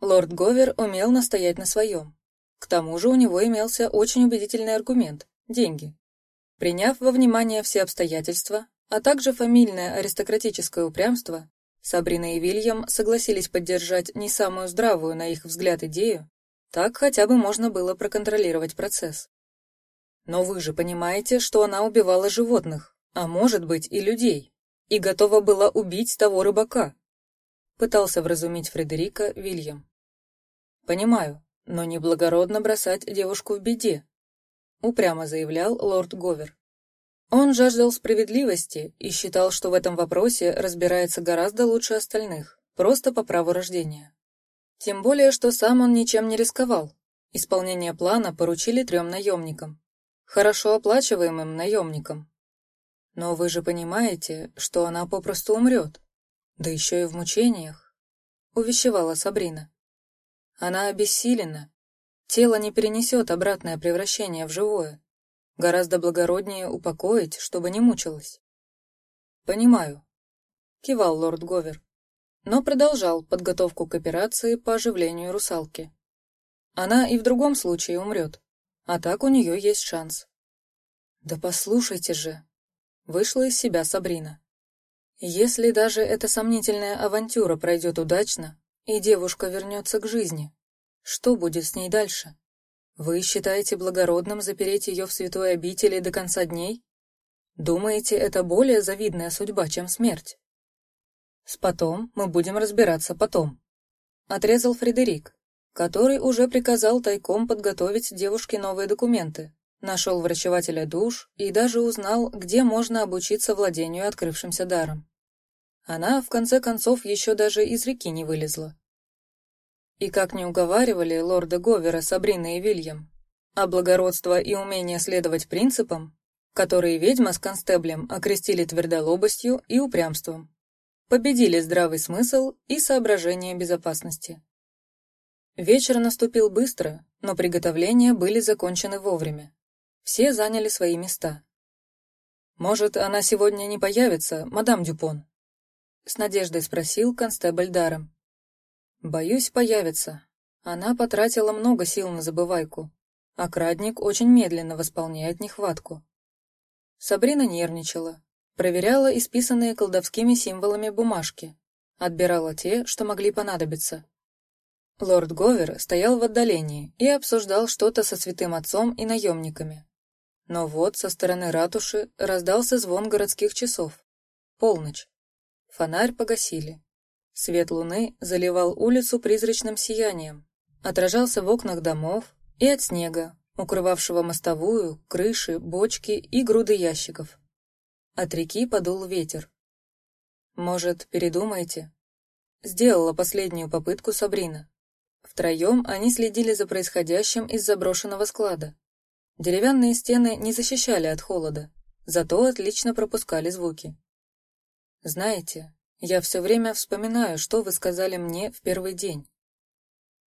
Лорд Говер умел настоять на своем. К тому же у него имелся очень убедительный аргумент – деньги. Приняв во внимание все обстоятельства, а также фамильное аристократическое упрямство, Сабрина и Вильям согласились поддержать не самую здравую, на их взгляд, идею, так хотя бы можно было проконтролировать процесс. Но вы же понимаете, что она убивала животных, а может быть и людей, и готова была убить того рыбака. Пытался вразумить Фредерика Вильям. Понимаю, но неблагородно бросать девушку в беде, упрямо заявлял лорд Говер. Он жаждал справедливости и считал, что в этом вопросе разбирается гораздо лучше остальных, просто по праву рождения. Тем более, что сам он ничем не рисковал. Исполнение плана поручили трем наемникам. Хорошо оплачиваемым наемникам. Но вы же понимаете, что она попросту умрет. Да еще и в мучениях. Увещевала Сабрина. Она обессилена. Тело не перенесет обратное превращение в живое. Гораздо благороднее упокоить, чтобы не мучилась. Понимаю. Кивал лорд Говер но продолжал подготовку к операции по оживлению русалки. Она и в другом случае умрет, а так у нее есть шанс. Да послушайте же, вышла из себя Сабрина. Если даже эта сомнительная авантюра пройдет удачно и девушка вернется к жизни, что будет с ней дальше? Вы считаете благородным запереть ее в святой обители до конца дней? Думаете, это более завидная судьба, чем смерть? С потом мы будем разбираться потом. Отрезал Фредерик, который уже приказал тайком подготовить девушке новые документы, нашел врачевателя душ и даже узнал, где можно обучиться владению открывшимся даром. Она, в конце концов, еще даже из реки не вылезла. И как не уговаривали лорда Говера, Сабрина и Вильям, а благородство и умение следовать принципам, которые ведьма с констеблем окрестили твердолобостью и упрямством победили здравый смысл и соображения безопасности. Вечер наступил быстро, но приготовления были закончены вовремя. Все заняли свои места. «Может, она сегодня не появится, мадам Дюпон?» С надеждой спросил констебль Даром. «Боюсь, появится. Она потратила много сил на забывайку, а крадник очень медленно восполняет нехватку». Сабрина нервничала, Проверяла исписанные колдовскими символами бумажки. Отбирала те, что могли понадобиться. Лорд Говер стоял в отдалении и обсуждал что-то со святым отцом и наемниками. Но вот со стороны ратуши раздался звон городских часов. Полночь. Фонарь погасили. Свет луны заливал улицу призрачным сиянием, отражался в окнах домов и от снега, укрывавшего мостовую, крыши, бочки и груды ящиков. От реки подул ветер. «Может, передумаете?» Сделала последнюю попытку Сабрина. Втроем они следили за происходящим из заброшенного склада. Деревянные стены не защищали от холода, зато отлично пропускали звуки. «Знаете, я все время вспоминаю, что вы сказали мне в первый день».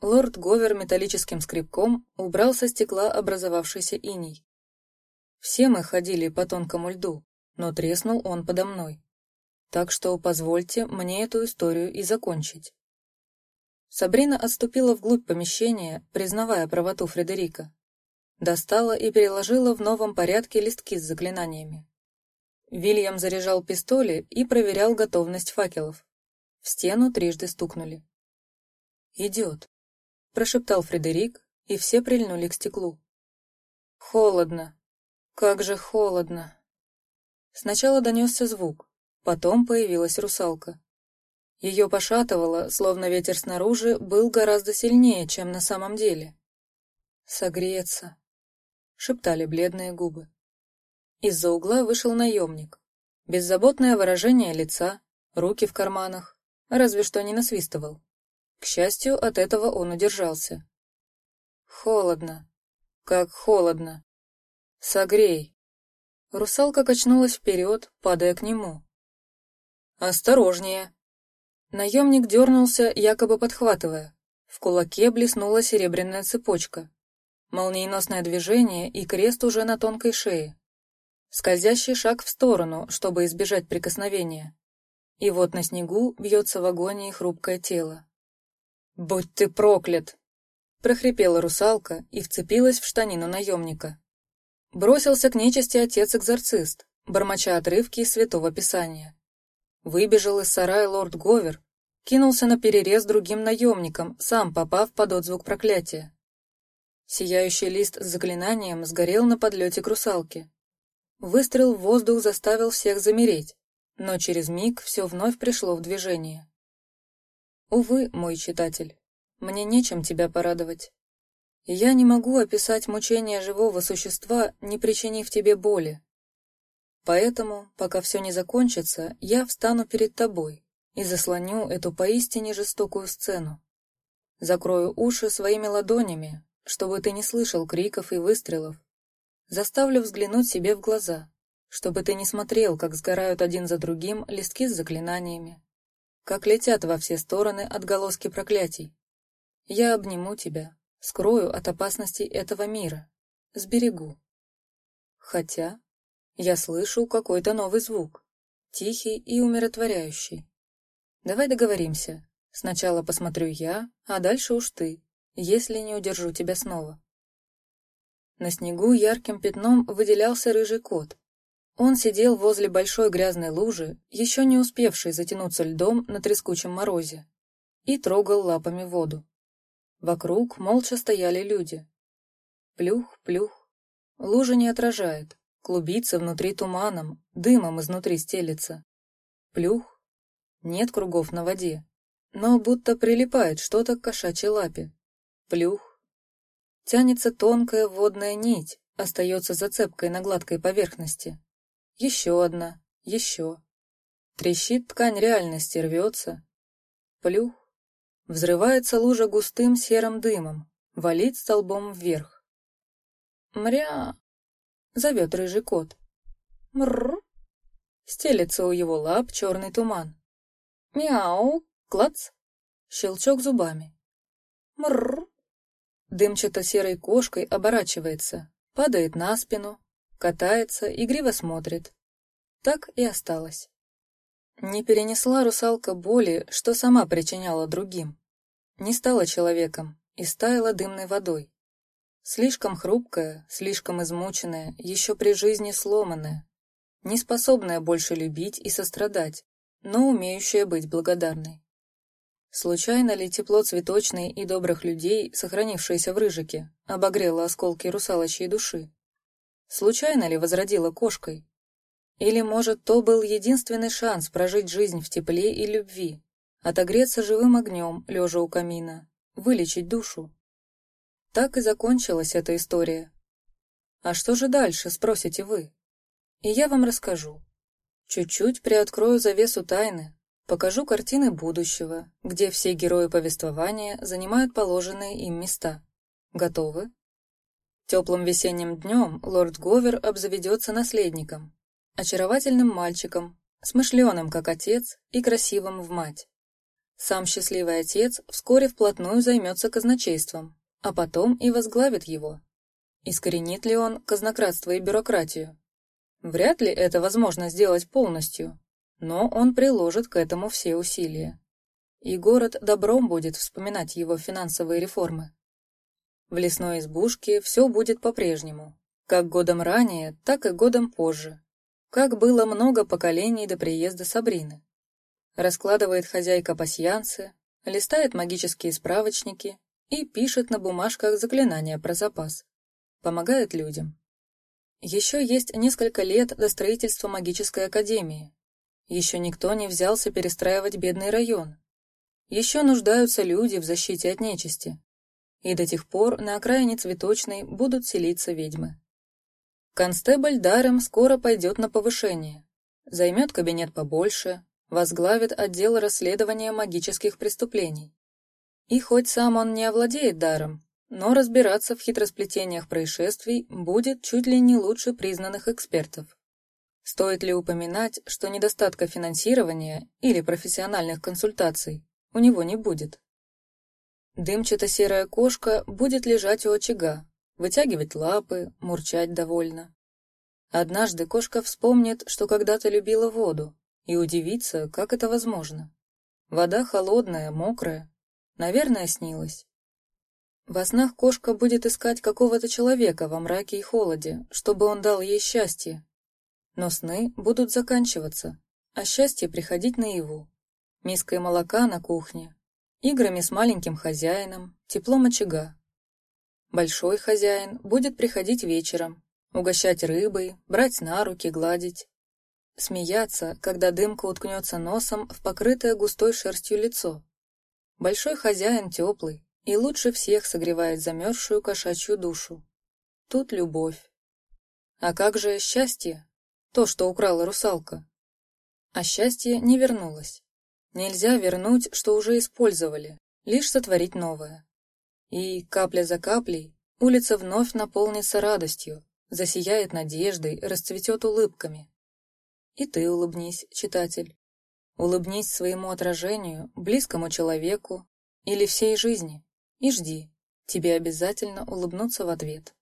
Лорд Говер металлическим скребком убрал со стекла образовавшийся иней. Все мы ходили по тонкому льду, но треснул он подо мной. Так что позвольте мне эту историю и закончить. Сабрина отступила вглубь помещения, признавая правоту Фредерика. Достала и переложила в новом порядке листки с заклинаниями. Вильям заряжал пистоли и проверял готовность факелов. В стену трижды стукнули. «Идет», — прошептал Фредерик, и все прильнули к стеклу. «Холодно. Как же холодно!» Сначала донесся звук, потом появилась русалка. Ее пошатывало, словно ветер снаружи был гораздо сильнее, чем на самом деле. «Согреться», — шептали бледные губы. Из-за угла вышел наемник. Беззаботное выражение лица, руки в карманах, разве что не насвистывал. К счастью, от этого он удержался. «Холодно. Как холодно. Согрей», Русалка качнулась вперед, падая к нему. «Осторожнее!» Наемник дернулся, якобы подхватывая. В кулаке блеснула серебряная цепочка. Молниеносное движение и крест уже на тонкой шее. Скользящий шаг в сторону, чтобы избежать прикосновения. И вот на снегу бьется в агонии хрупкое тело. «Будь ты проклят!» — прохрипела русалка и вцепилась в штанину наемника. Бросился к нечисти отец-экзорцист, бормоча отрывки из Святого Писания. Выбежал из сарая лорд Говер, кинулся на перерез другим наемникам, сам попав под отзвук проклятия. Сияющий лист с заклинанием сгорел на подлете к русалке. Выстрел в воздух заставил всех замереть, но через миг все вновь пришло в движение. Увы, мой читатель, мне нечем тебя порадовать. Я не могу описать мучения живого существа, не причинив тебе боли. Поэтому, пока все не закончится, я встану перед тобой и заслоню эту поистине жестокую сцену. Закрою уши своими ладонями, чтобы ты не слышал криков и выстрелов. Заставлю взглянуть себе в глаза, чтобы ты не смотрел, как сгорают один за другим листки с заклинаниями, как летят во все стороны отголоски проклятий. Я обниму тебя, скрою от опасностей этого мира, сберегу. Хотя я слышу какой-то новый звук, тихий и умиротворяющий. Давай договоримся. Сначала посмотрю я, а дальше уж ты, если не удержу тебя снова. На снегу ярким пятном выделялся рыжий кот. Он сидел возле большой грязной лужи, еще не успевшей затянуться льдом на трескучем морозе, и трогал лапами воду. Вокруг молча стояли люди. Плюх, плюх. Лужа не отражает, клубится внутри туманом, дымом изнутри стелется. Плюх, нет кругов на воде, но будто прилипает что-то к кошачьей лапе. Плюх. Тянется тонкая водная нить, остается зацепкой на гладкой поверхности. Еще одна, еще. Трещит ткань реальности, рвется. Плюх. Взрывается лужа густым серым дымом, валит столбом вверх. «Мря!» — зовет рыжий кот. «Мрррр!» Стелется у его лап черный туман. Мяу, клац, щелчок зубами. Мрррр. Дымчато-серой кошкой оборачивается, падает на спину, катается, игриво смотрит. Так и осталось. Не перенесла русалка боли, что сама причиняла другим. Не стала человеком и стаяла дымной водой. Слишком хрупкая, слишком измученная, еще при жизни сломанная, не способная больше любить и сострадать, но умеющая быть благодарной. Случайно ли тепло цветочной и добрых людей, сохранившееся в Рыжике, обогрело осколки русалочьей души? Случайно ли возродило кошкой? Или, может, то был единственный шанс прожить жизнь в тепле и любви, отогреться живым огнем, лежа у камина, вылечить душу? Так и закончилась эта история. А что же дальше, спросите вы? И я вам расскажу. Чуть-чуть приоткрою завесу тайны, покажу картины будущего, где все герои повествования занимают положенные им места. Готовы? Теплым весенним днем лорд Говер обзаведется наследником, очаровательным мальчиком, смышленым как отец и красивым в мать. Сам счастливый отец вскоре вплотную займется казначейством, а потом и возглавит его. Искоренит ли он казнократство и бюрократию? Вряд ли это возможно сделать полностью, но он приложит к этому все усилия. И город добром будет вспоминать его финансовые реформы. В лесной избушке все будет по-прежнему, как годом ранее, так и годом позже, как было много поколений до приезда Сабрины. Раскладывает хозяйка пасьянцы, листает магические справочники и пишет на бумажках заклинания про запас. Помогает людям. Еще есть несколько лет до строительства магической академии. Еще никто не взялся перестраивать бедный район. Еще нуждаются люди в защите от нечисти. И до тех пор на окраине Цветочной будут селиться ведьмы. Констебль даром скоро пойдет на повышение. Займет кабинет побольше, возглавит отдел расследования магических преступлений. И хоть сам он не овладеет даром, но разбираться в хитросплетениях происшествий будет чуть ли не лучше признанных экспертов. Стоит ли упоминать, что недостатка финансирования или профессиональных консультаций у него не будет? Дымчато-серая кошка будет лежать у очага, вытягивать лапы, мурчать довольно. Однажды кошка вспомнит, что когда-то любила воду, и удивится, как это возможно. Вода холодная, мокрая, Наверное, снилось. Во снах кошка будет искать какого-то человека во мраке и холоде, чтобы он дал ей счастье. Но сны будут заканчиваться, а счастье приходить наяву. Миской молока на кухне, играми с маленьким хозяином, теплом очага. Большой хозяин будет приходить вечером, угощать рыбой, брать на руки, гладить. Смеяться, когда дымка уткнется носом в покрытое густой шерстью лицо. Большой хозяин теплый, и лучше всех согревает замерзшую кошачью душу. Тут любовь. А как же счастье? То, что украла русалка. А счастье не вернулось. Нельзя вернуть, что уже использовали, лишь сотворить новое. И, капля за каплей, улица вновь наполнится радостью, засияет надеждой, расцветет улыбками. И ты улыбнись, читатель. Улыбнись своему отражению, близкому человеку или всей жизни. И жди, тебе обязательно улыбнутся в ответ.